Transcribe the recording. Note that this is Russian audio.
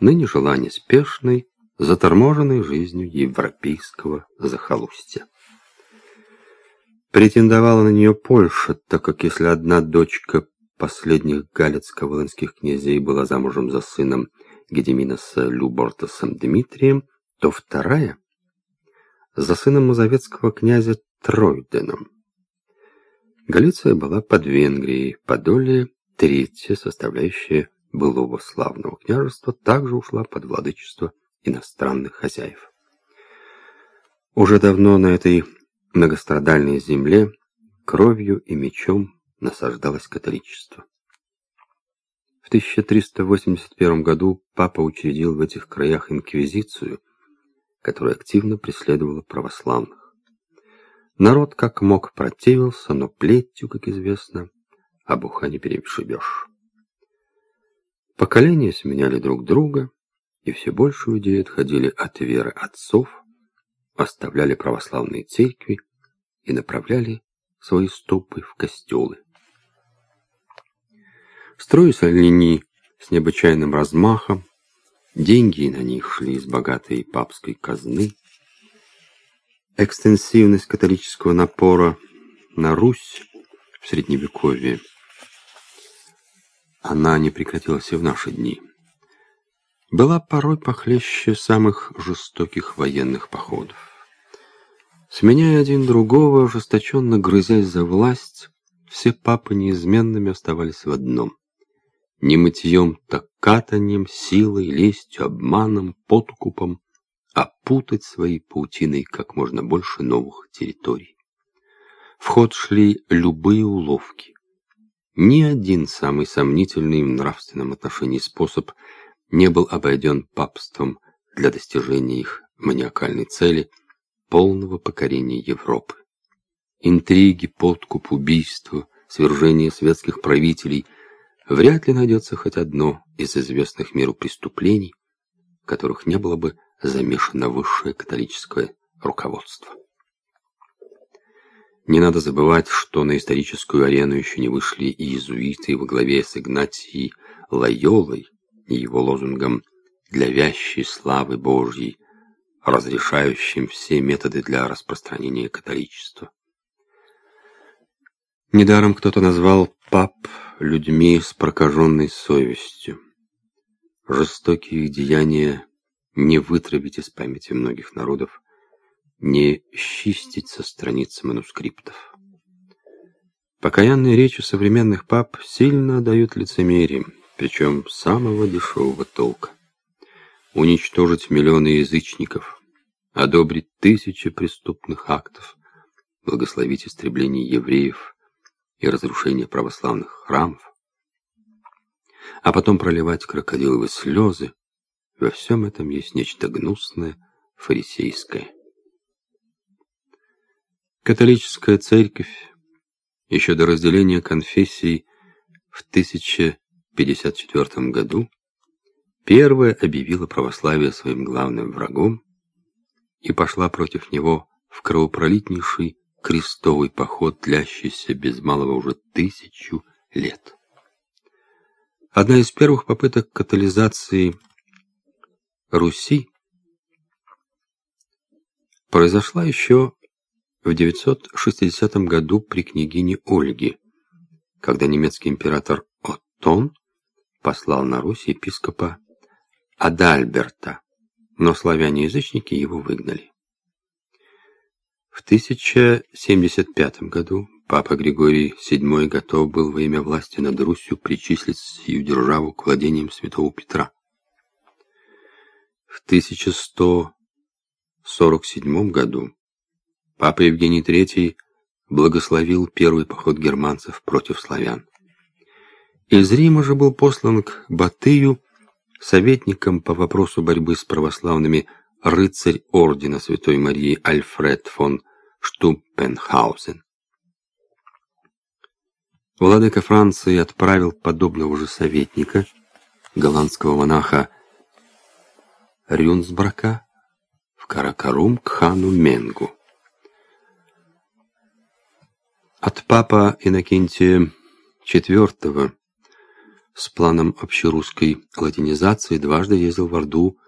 ныне жила неспешной, заторможенной жизнью европейского захолустья. Претендовала на нее Польша, так как если одна дочка последних галец-ковылынских князей была замужем за сыном Гедемина с Любортосом Дмитрием, то вторая — за сыном мазовецкого князя Тройденом. Галиция была под Венгрией, Подолье — третья, составляющая былого славного княжества, также ушла под владычество иностранных хозяев. Уже давно на этой многострадальной земле кровью и мечом насаждалось католичество. В 1381 году папа учредил в этих краях инквизицию, которая активно преследовала православных. Народ как мог противился, но плетью, как известно, обуха не перешибешь. Поколения сменяли друг друга, и все больше людей отходили от веры отцов, оставляли православные церкви и направляли свои стопы в костелы. Строились они с необычайным размахом, деньги на них шли из богатой папской казны. Экстенсивность католического напора на Русь в Средневековье, она не прекратилась и в наши дни, была порой похлеще самых жестоких военных походов. Сменяя один другого, ожесточенно грызясь за власть, все папы неизменными оставались в одном — не мытьем, так катанием, силой, лестью, обманом, подкупом, опутать своей паутиной как можно больше новых территорий. В ход шли любые уловки. Ни один самый сомнительный в нравственном отношении способ не был обойден папством для достижения их маниакальной цели полного покорения Европы. Интриги, подкуп, убийство, свержение светских правителей – вряд ли найдется хоть одно из известных миру преступлений, которых не было бы замешано высшее католическое руководство. Не надо забывать, что на историческую арену еще не вышли и иезуиты во главе с Игнатией Лайолой и его лозунгом «для вящей славы Божьей», разрешающим все методы для распространения католичества. Недаром кто-то назвал пап людьми с прокаженной совестью. Жестокие деяния не вытравить из памяти многих народов, не счистить со страниц манускриптов. Покаянные речи современных пап сильно дают лицемерие, причем самого дешевого толка. Уничтожить миллионы язычников, одобрить тысячи преступных актов, благословить истребление евреев – и разрушение православных храмов, а потом проливать крокодиловые слезы, во всем этом есть нечто гнусное, фарисейское. Католическая церковь еще до разделения конфессий в 1054 году первая объявила православие своим главным врагом и пошла против него в кровопролитнейший крестовый поход, длящийся без малого уже тысячу лет. Одна из первых попыток катализации Руси произошла еще в 960 году при княгине Ольге, когда немецкий император Оттон послал на Русь епископа Адальберта, но славяне-язычники его выгнали. В 1075 году папа Григорий VII готов был во имя власти над Русью причислить сию державу к владениям святого Петра. В 1147 году папа Евгений III благословил первый поход германцев против славян. Из Рима же был послан к Батыю советником по вопросу борьбы с православными рыцарь ордена Святой Марии Альфред фон Штуппенхаузен. Владыка Франции отправил подобного же советника, голландского монаха Рюнсбрака, в Каракарум к хану Менгу. От папа Иннокентия IV с планом общерусской латинизации, дважды ездил в Орду